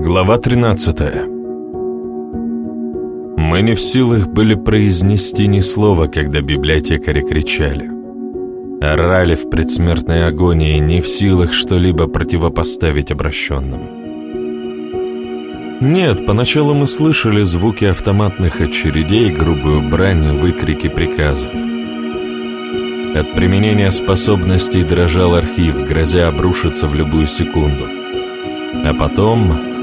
Глава 13 Мы не в силах были произнести ни слова, когда библиотекари кричали. Орали в предсмертной агонии, не в силах что-либо противопоставить обращенным. Нет, поначалу мы слышали звуки автоматных очередей, грубую брань, выкрики приказов. От применения способностей дрожал архив, грозя обрушиться в любую секунду. А потом...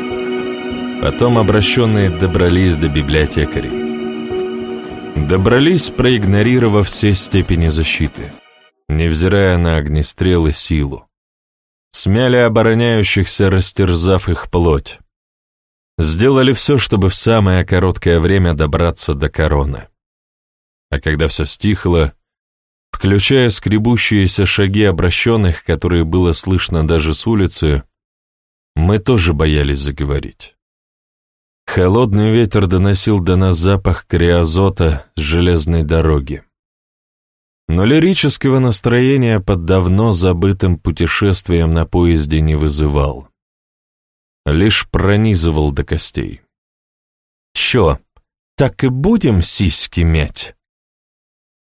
Потом обращенные добрались до библиотекарей. Добрались, проигнорировав все степени защиты, невзирая на огнестрелы силу. Смяли обороняющихся, растерзав их плоть. Сделали все, чтобы в самое короткое время добраться до короны. А когда все стихло, включая скребущиеся шаги обращенных, которые было слышно даже с улицы, мы тоже боялись заговорить. Холодный ветер доносил до нас запах криозота с железной дороги. Но лирического настроения под давно забытым путешествием на поезде не вызывал. Лишь пронизывал до костей. «Чё, так и будем сиськи мять?»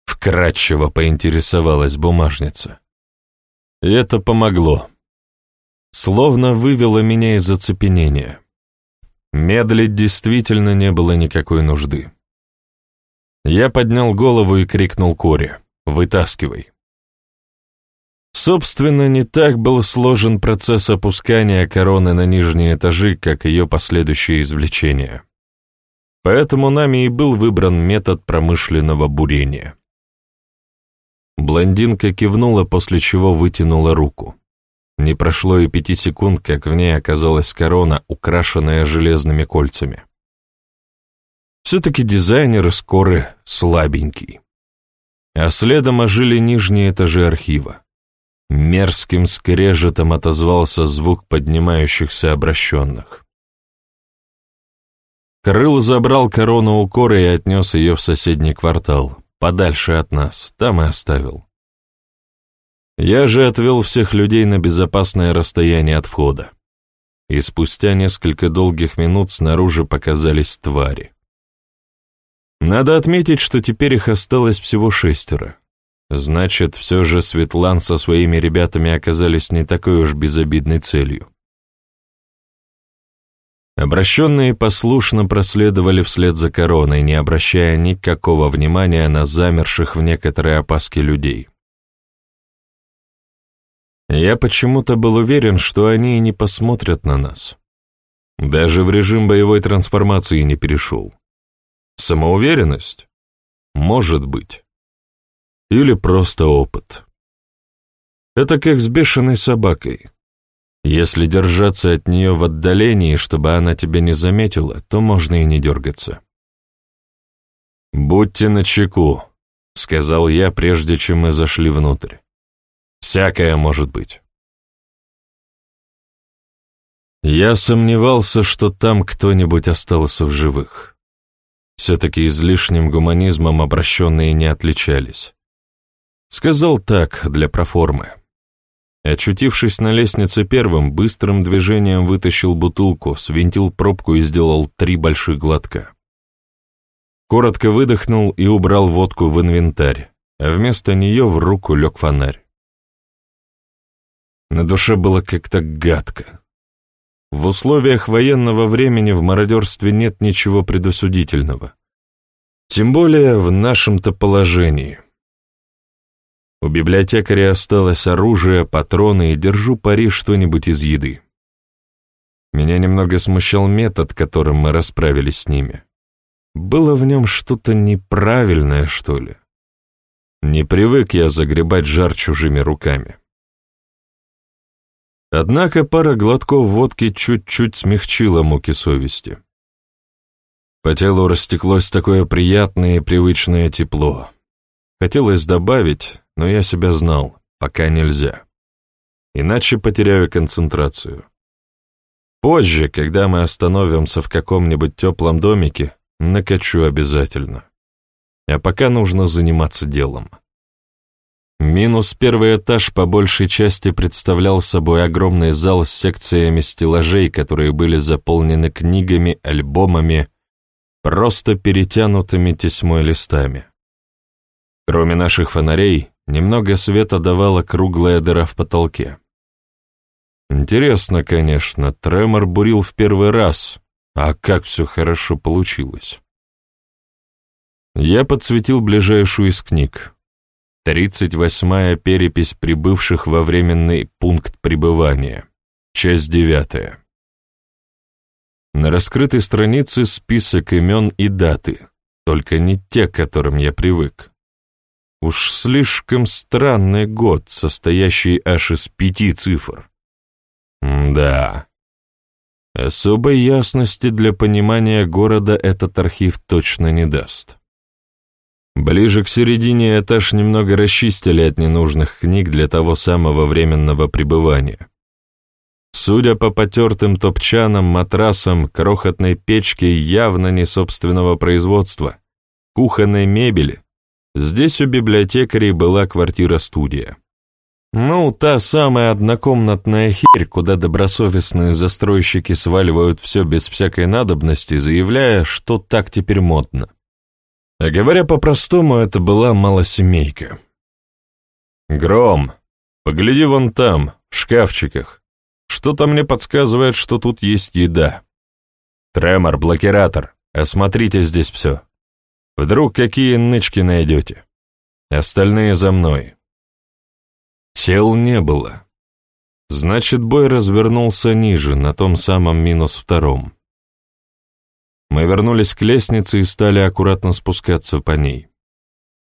Вкратчиво поинтересовалась бумажница. И это помогло. Словно вывело меня из оцепенения. Медлить действительно не было никакой нужды. Я поднял голову и крикнул Коре «Вытаскивай!». Собственно, не так был сложен процесс опускания короны на нижние этажи, как ее последующее извлечение. Поэтому нами и был выбран метод промышленного бурения. Блондинка кивнула, после чего вытянула руку. Не прошло и пяти секунд, как в ней оказалась корона, украшенная железными кольцами. Все-таки дизайнер скоры слабенький. А следом ожили нижние этажи архива. Мерзким скрежетом отозвался звук поднимающихся обращенных. Крыл забрал корону у коры и отнес ее в соседний квартал, подальше от нас, там и оставил. Я же отвел всех людей на безопасное расстояние от входа. И спустя несколько долгих минут снаружи показались твари. Надо отметить, что теперь их осталось всего шестеро. Значит, все же Светлан со своими ребятами оказались не такой уж безобидной целью. Обращенные послушно проследовали вслед за короной, не обращая никакого внимания на замерших в некоторой опаске людей. Я почему-то был уверен, что они и не посмотрят на нас. Даже в режим боевой трансформации не перешел. Самоуверенность? Может быть. Или просто опыт. Это как с бешеной собакой. Если держаться от нее в отдалении, чтобы она тебя не заметила, то можно и не дергаться. «Будьте начеку», — сказал я, прежде чем мы зашли внутрь. Всякое может быть. Я сомневался, что там кто-нибудь остался в живых. Все-таки излишним гуманизмом обращенные не отличались. Сказал так, для проформы. Очутившись на лестнице первым, быстрым движением вытащил бутылку, свинтил пробку и сделал три больших глотка. Коротко выдохнул и убрал водку в инвентарь, а вместо нее в руку лег фонарь. На душе было как-то гадко. В условиях военного времени в мародерстве нет ничего предосудительного. Тем более в нашем-то положении. У библиотекаря осталось оружие, патроны и держу пари что-нибудь из еды. Меня немного смущал метод, которым мы расправились с ними. Было в нем что-то неправильное, что ли. Не привык я загребать жар чужими руками. Однако пара глотков водки чуть-чуть смягчила муки совести. По телу растеклось такое приятное и привычное тепло. Хотелось добавить, но я себя знал, пока нельзя. Иначе потеряю концентрацию. Позже, когда мы остановимся в каком-нибудь теплом домике, накачу обязательно. А пока нужно заниматься делом. Минус первый этаж по большей части представлял собой огромный зал с секциями стеллажей, которые были заполнены книгами, альбомами, просто перетянутыми тесьмой листами. Кроме наших фонарей, немного света давала круглая дыра в потолке. Интересно, конечно, Тремор бурил в первый раз, а как все хорошо получилось. Я подсветил ближайшую из книг. Тридцать восьмая перепись прибывших во временный пункт пребывания. Часть девятая. На раскрытой странице список имен и даты, только не те, к которым я привык. Уж слишком странный год, состоящий аж из пяти цифр. Да. Особой ясности для понимания города этот архив точно не даст. Ближе к середине этаж немного расчистили от ненужных книг для того самого временного пребывания. Судя по потертым топчанам, матрасам, крохотной печке явно не собственного производства, кухонной мебели, здесь у библиотекарей была квартира-студия. Ну, та самая однокомнатная херь, куда добросовестные застройщики сваливают все без всякой надобности, заявляя, что так теперь модно. А говоря по-простому, это была малосемейка. «Гром, погляди вон там, в шкафчиках. Что-то мне подсказывает, что тут есть еда. Тремор, блокиратор, осмотрите здесь все. Вдруг какие нычки найдете. Остальные за мной». Тел не было. Значит, бой развернулся ниже, на том самом минус втором. Мы вернулись к лестнице и стали аккуратно спускаться по ней.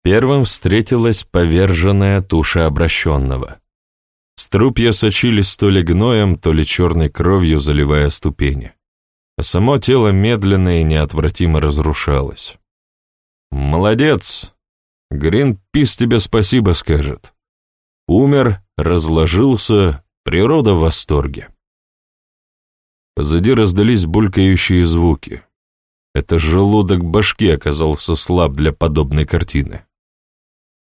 Первым встретилась поверженная туша обращенного. Струпья сочились то ли гноем, то ли черной кровью, заливая ступени. Само тело медленно и неотвратимо разрушалось. «Молодец! Гринпис тебе спасибо скажет. Умер, разложился, природа в восторге». Позади раздались булькающие звуки. Это желудок башки оказался слаб для подобной картины.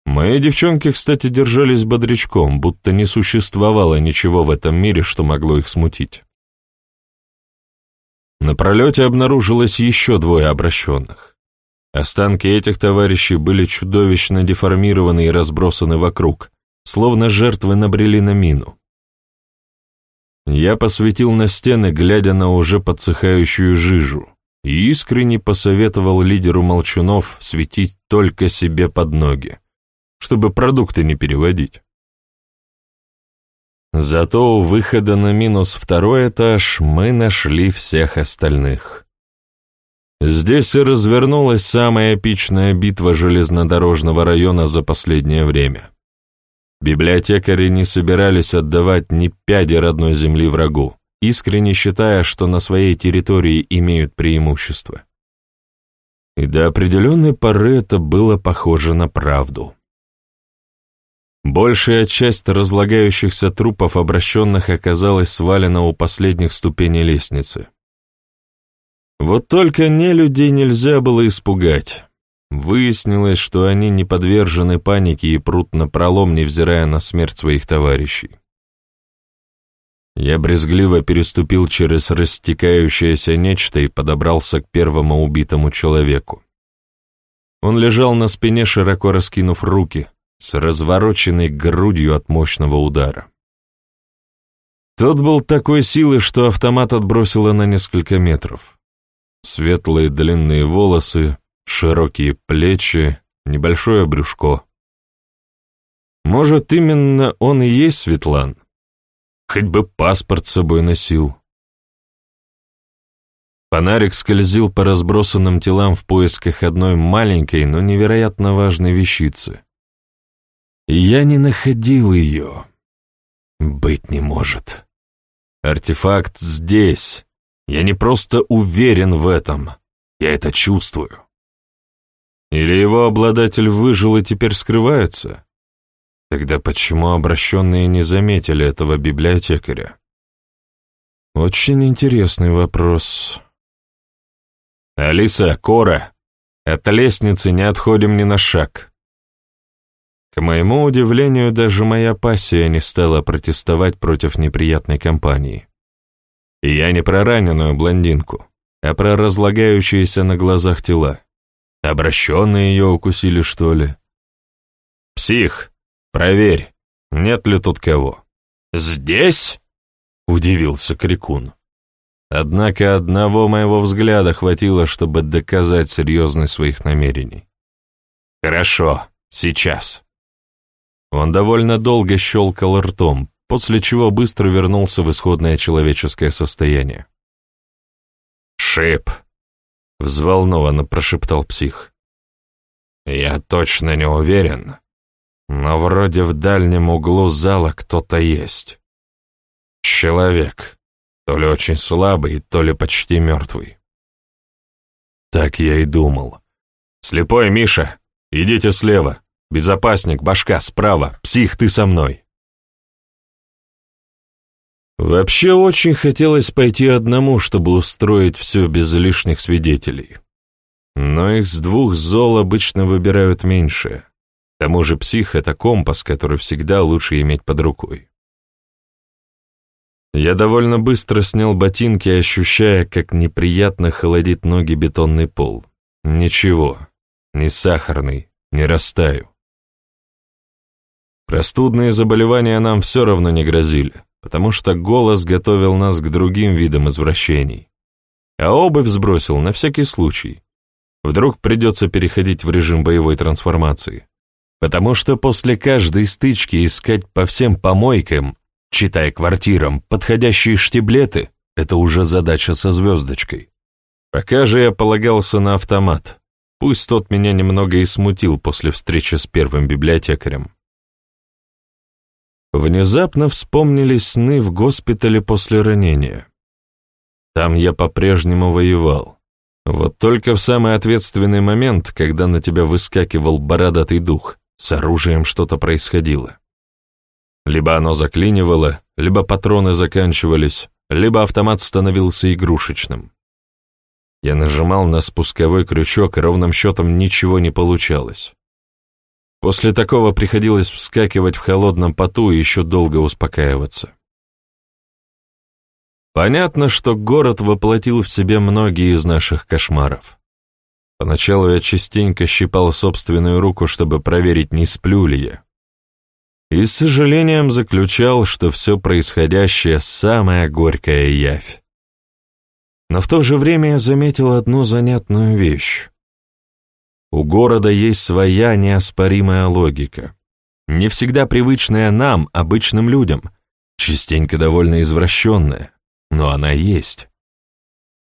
Мои девчонки, кстати, держались бодрячком, будто не существовало ничего в этом мире, что могло их смутить. На пролете обнаружилось еще двое обращенных. Останки этих товарищей были чудовищно деформированы и разбросаны вокруг, словно жертвы набрели на мину. Я посветил на стены, глядя на уже подсыхающую жижу, и искренне посоветовал лидеру молчунов светить только себе под ноги, чтобы продукты не переводить. Зато у выхода на минус второй этаж мы нашли всех остальных. Здесь и развернулась самая эпичная битва железнодорожного района за последнее время. Библиотекари не собирались отдавать ни пяди родной земли врагу, искренне считая, что на своей территории имеют преимущество. И до определенной поры это было похоже на правду. Большая часть разлагающихся трупов обращенных оказалась свалена у последних ступеней лестницы. Вот только не людей нельзя было испугать. Выяснилось, что они не подвержены панике и прут на пролом, невзирая на смерть своих товарищей. Я брезгливо переступил через растекающееся нечто и подобрался к первому убитому человеку. Он лежал на спине, широко раскинув руки, с развороченной грудью от мощного удара. Тот был такой силы, что автомат отбросило на несколько метров. Светлые длинные волосы, широкие плечи, небольшое брюшко. Может, именно он и есть Светлан? Хоть бы паспорт с собой носил. Фонарик скользил по разбросанным телам в поисках одной маленькой, но невероятно важной вещицы. Я не находил ее. Быть не может. Артефакт здесь. Я не просто уверен в этом. Я это чувствую. Или его обладатель выжил и теперь скрывается? Тогда почему обращенные не заметили этого библиотекаря? Очень интересный вопрос. Алиса, Кора, от лестницы не отходим ни на шаг. К моему удивлению, даже моя пассия не стала протестовать против неприятной компании. И я не про раненую блондинку, а про разлагающиеся на глазах тела. Обращенные ее укусили, что ли? «Псих, проверь, нет ли тут кого?» «Здесь?» — удивился Крикун. Однако одного моего взгляда хватило, чтобы доказать серьезность своих намерений. «Хорошо, сейчас». Он довольно долго щелкал ртом, после чего быстро вернулся в исходное человеческое состояние. «Шип!» — взволнованно прошептал псих. «Я точно не уверен, но вроде в дальнем углу зала кто-то есть. Человек, то ли очень слабый, то ли почти мертвый». Так я и думал. «Слепой Миша, идите слева!» Безопасник, башка, справа. Псих, ты со мной. Вообще очень хотелось пойти одному, чтобы устроить все без лишних свидетелей. Но их с двух зол обычно выбирают меньше. К тому же псих — это компас, который всегда лучше иметь под рукой. Я довольно быстро снял ботинки, ощущая, как неприятно холодит ноги бетонный пол. Ничего, не сахарный, не растаю. Простудные заболевания нам все равно не грозили, потому что голос готовил нас к другим видам извращений. А обувь сбросил на всякий случай. Вдруг придется переходить в режим боевой трансформации. Потому что после каждой стычки искать по всем помойкам, читая квартирам, подходящие штиблеты — это уже задача со звездочкой. Пока же я полагался на автомат. Пусть тот меня немного и смутил после встречи с первым библиотекарем. Внезапно вспомнились сны в госпитале после ранения. Там я по-прежнему воевал. Вот только в самый ответственный момент, когда на тебя выскакивал бородатый дух, с оружием что-то происходило. Либо оно заклинивало, либо патроны заканчивались, либо автомат становился игрушечным. Я нажимал на спусковой крючок, и ровным счетом ничего не получалось. После такого приходилось вскакивать в холодном поту и еще долго успокаиваться. Понятно, что город воплотил в себе многие из наших кошмаров. Поначалу я частенько щипал собственную руку, чтобы проверить, не сплю ли я. И с сожалением заключал, что все происходящее — самая горькая явь. Но в то же время я заметил одну занятную вещь. У города есть своя неоспоримая логика, не всегда привычная нам, обычным людям, частенько довольно извращенная, но она есть.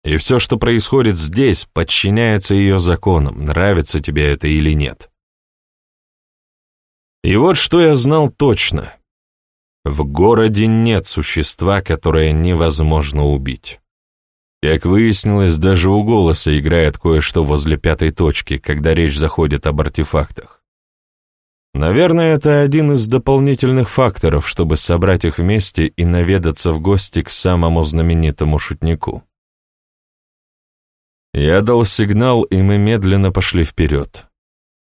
И все, что происходит здесь, подчиняется ее законам, нравится тебе это или нет. И вот что я знал точно. В городе нет существа, которое невозможно убить. Как выяснилось, даже у голоса играет кое-что возле пятой точки, когда речь заходит об артефактах. Наверное, это один из дополнительных факторов, чтобы собрать их вместе и наведаться в гости к самому знаменитому шутнику. Я дал сигнал, и мы медленно пошли вперед.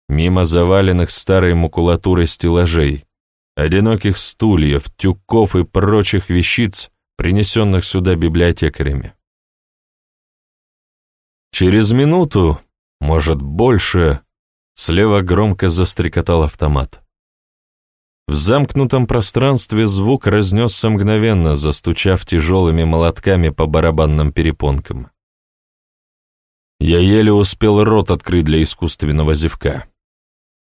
Мимо заваленных старой макулатурой стеллажей, одиноких стульев, тюков и прочих вещиц, принесенных сюда библиотекарями. Через минуту, может больше, слева громко застрекотал автомат. В замкнутом пространстве звук разнесся мгновенно, застучав тяжелыми молотками по барабанным перепонкам. Я еле успел рот открыть для искусственного зевка.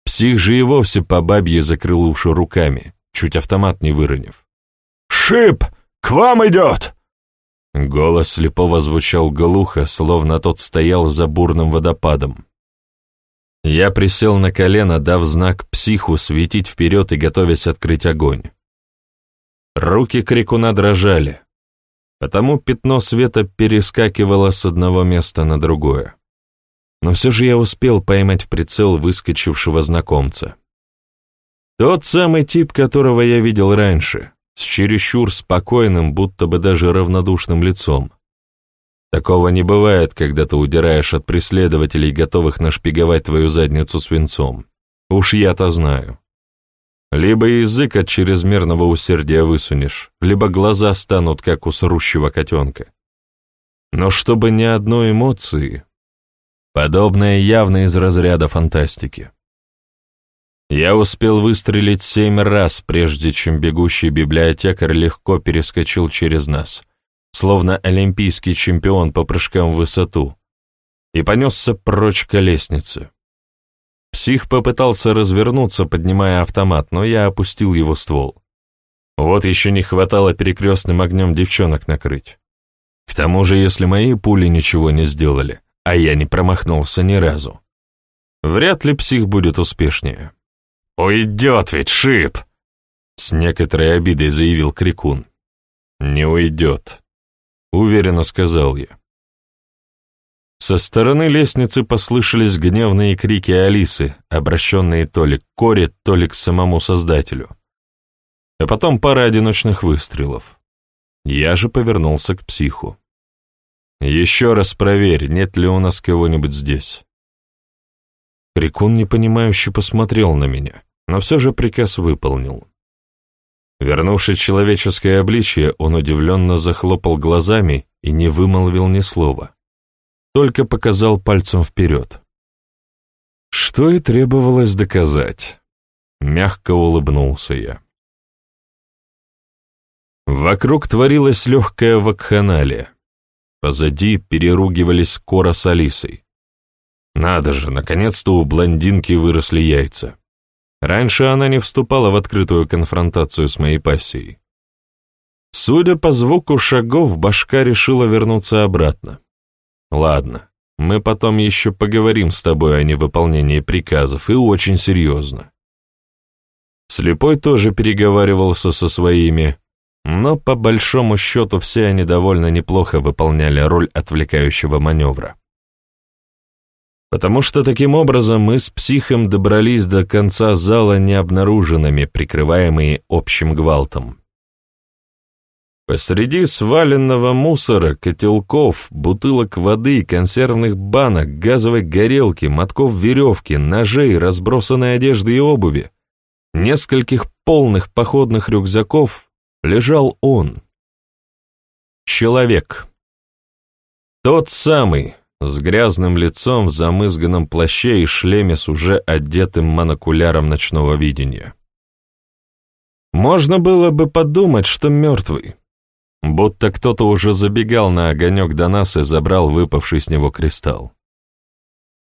Псих же и вовсе по бабье закрыл уши руками, чуть автомат не выронив. «Шип! К вам идет!» Голос слепого звучал глухо, словно тот стоял за бурным водопадом. Я присел на колено, дав знак психу светить вперед и готовясь открыть огонь. Руки крикуна дрожали, потому пятно света перескакивало с одного места на другое. Но все же я успел поймать в прицел выскочившего знакомца. Тот самый тип, которого я видел раньше, с чересчур спокойным, будто бы даже равнодушным лицом. Такого не бывает, когда ты удираешь от преследователей, готовых нашпиговать твою задницу свинцом. Уж я-то знаю. Либо язык от чрезмерного усердия высунешь, либо глаза станут, как у срущего котенка. Но чтобы ни одной эмоции, подобное явно из разряда фантастики. Я успел выстрелить семь раз, прежде чем бегущий библиотекарь легко перескочил через нас, словно олимпийский чемпион по прыжкам в высоту, и понесся прочь к лестнице. Псих попытался развернуться, поднимая автомат, но я опустил его ствол. Вот еще не хватало перекрестным огнем девчонок накрыть. К тому же, если мои пули ничего не сделали, а я не промахнулся ни разу, вряд ли псих будет успешнее. «Уйдет ведь, шип!» С некоторой обидой заявил Крикун. «Не уйдет», — уверенно сказал я. Со стороны лестницы послышались гневные крики Алисы, обращенные то ли к Коре, то ли к самому Создателю. А потом пара одиночных выстрелов. Я же повернулся к психу. «Еще раз проверь, нет ли у нас кого-нибудь здесь». Крикун непонимающе посмотрел на меня, но все же приказ выполнил. Вернувшись человеческое обличие, он удивленно захлопал глазами и не вымолвил ни слова только показал пальцем вперед. Что и требовалось доказать. Мягко улыбнулся я. Вокруг творилась легкая вакханалия. Позади переругивались Кора с Алисой. Надо же, наконец-то у блондинки выросли яйца. Раньше она не вступала в открытую конфронтацию с моей пассией. Судя по звуку шагов, башка решила вернуться обратно. Ладно, мы потом еще поговорим с тобой о невыполнении приказов, и очень серьезно. Слепой тоже переговаривался со своими, но по большому счету все они довольно неплохо выполняли роль отвлекающего маневра. Потому что таким образом мы с психом добрались до конца зала необнаруженными, прикрываемые общим гвалтом. Посреди сваленного мусора, котелков, бутылок воды, консервных банок, газовой горелки, мотков веревки, ножей, разбросанной одежды и обуви, нескольких полных походных рюкзаков лежал он. Человек. Тот самый, с грязным лицом в замызганном плаще и шлеме с уже одетым монокуляром ночного видения. Можно было бы подумать, что мертвый будто кто-то уже забегал на огонек до нас и забрал выпавший с него кристалл.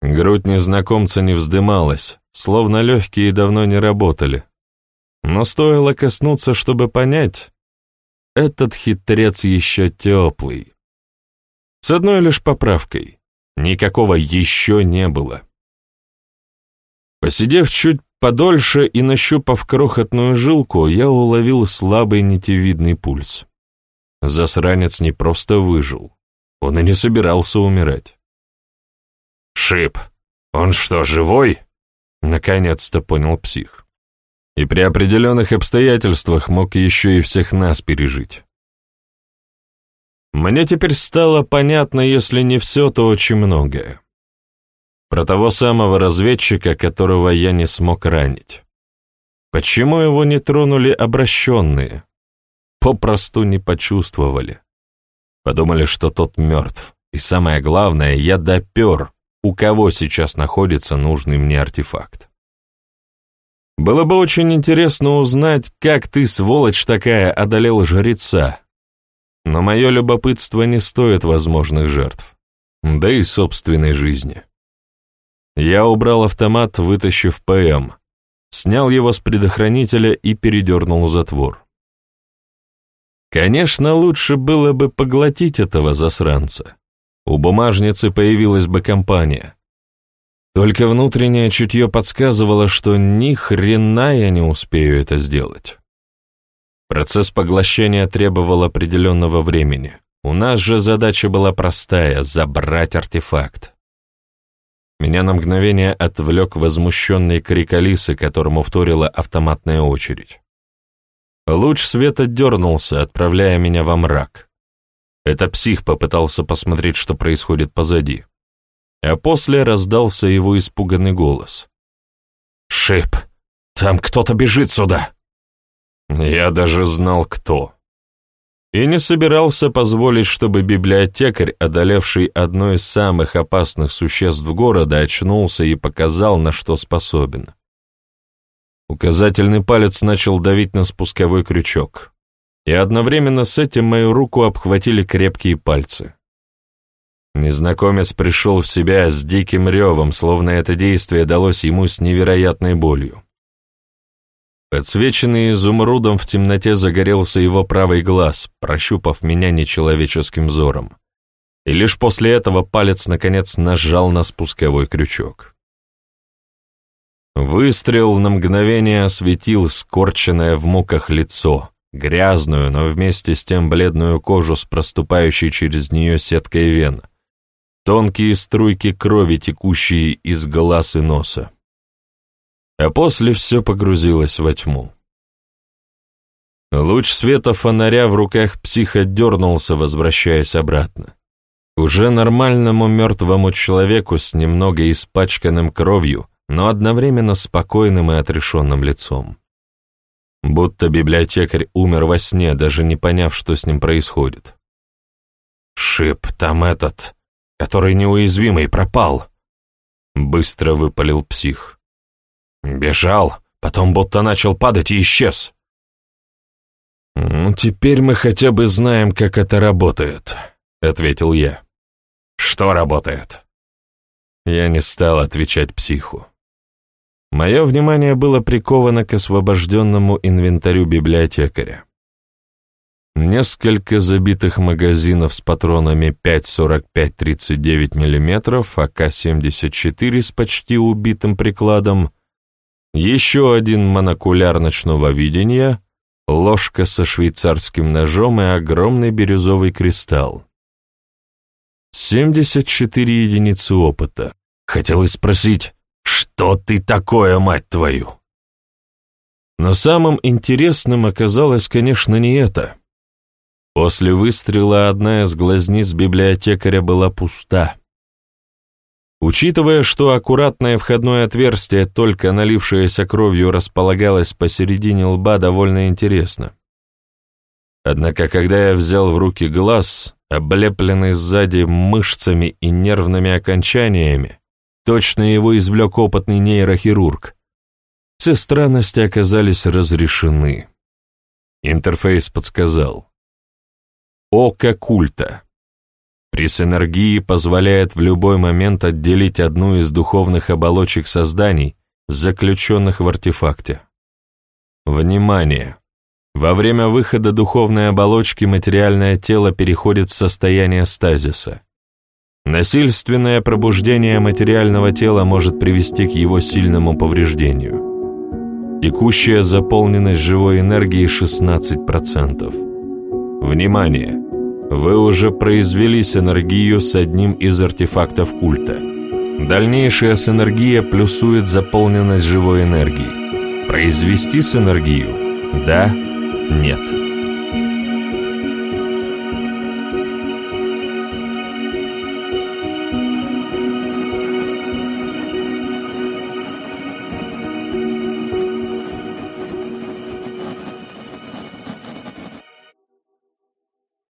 Грудь незнакомца не вздымалась, словно легкие давно не работали. Но стоило коснуться, чтобы понять, этот хитрец еще теплый. С одной лишь поправкой, никакого еще не было. Посидев чуть подольше и нащупав крохотную жилку, я уловил слабый нитевидный пульс. Засранец не просто выжил, он и не собирался умирать. «Шип, он что, живой?» — наконец-то понял псих. И при определенных обстоятельствах мог еще и всех нас пережить. Мне теперь стало понятно, если не все, то очень многое. Про того самого разведчика, которого я не смог ранить. Почему его не тронули обращенные? Попросту не почувствовали. Подумали, что тот мертв. И самое главное, я допер, у кого сейчас находится нужный мне артефакт. Было бы очень интересно узнать, как ты, сволочь такая, одолел жреца. Но мое любопытство не стоит возможных жертв, да и собственной жизни. Я убрал автомат, вытащив ПМ, снял его с предохранителя и передернул затвор. Конечно, лучше было бы поглотить этого засранца. У бумажницы появилась бы компания. Только внутреннее чутье подсказывало, что ни хрена я не успею это сделать. Процесс поглощения требовал определенного времени. У нас же задача была простая — забрать артефакт. Меня на мгновение отвлек возмущенный крик Алисы, которому вторила автоматная очередь. Луч света дернулся, отправляя меня во мрак. Это псих попытался посмотреть, что происходит позади. А после раздался его испуганный голос. «Шип, Там кто-то бежит сюда!» Я даже знал, кто. И не собирался позволить, чтобы библиотекарь, одолевший одно из самых опасных существ города, очнулся и показал, на что способен. Указательный палец начал давить на спусковой крючок, и одновременно с этим мою руку обхватили крепкие пальцы. Незнакомец пришел в себя с диким ревом, словно это действие далось ему с невероятной болью. Подсвеченный изумрудом в темноте загорелся его правый глаз, прощупав меня нечеловеческим взором. И лишь после этого палец, наконец, нажал на спусковой крючок. Выстрел на мгновение осветил скорченное в муках лицо, грязную, но вместе с тем бледную кожу с проступающей через нее сеткой вен, тонкие струйки крови, текущие из глаз и носа а после все погрузилось во тьму. Луч света фонаря в руках психа дернулся, возвращаясь обратно. Уже нормальному мертвому человеку с немного испачканным кровью, но одновременно спокойным и отрешенным лицом. Будто библиотекарь умер во сне, даже не поняв, что с ним происходит. «Шип, там этот, который неуязвимый, пропал!» Быстро выпалил псих. Бежал, потом будто начал падать и исчез. «Ну, теперь мы хотя бы знаем, как это работает», — ответил я. «Что работает?» Я не стал отвечать психу. Мое внимание было приковано к освобожденному инвентарю библиотекаря. Несколько забитых магазинов с патронами 5,45-39 мм, АК-74 с почти убитым прикладом, еще один монокуляр ночного видения, ложка со швейцарским ножом и огромный бирюзовый кристалл. 74 единицы опыта. Хотелось спросить, что ты такое, мать твою? Но самым интересным оказалось, конечно, не это. После выстрела одна из глазниц библиотекаря была пуста. Учитывая, что аккуратное входное отверстие, только налившееся кровью, располагалось посередине лба, довольно интересно. Однако, когда я взял в руки глаз, облепленный сзади мышцами и нервными окончаниями, точно его извлек опытный нейрохирург, все странности оказались разрешены. Интерфейс подсказал. Око культа. Пресс-энергии позволяет в любой момент отделить одну из духовных оболочек созданий, заключенных в артефакте. Внимание! Во время выхода духовной оболочки материальное тело переходит в состояние стазиса. Насильственное пробуждение материального тела может привести к его сильному повреждению. Текущая заполненность живой энергии 16%. Внимание! Вы уже произвели синергию с одним из артефактов культа. Дальнейшая синергия плюсует заполненность живой энергией. Произвести синергию? Да? Нет.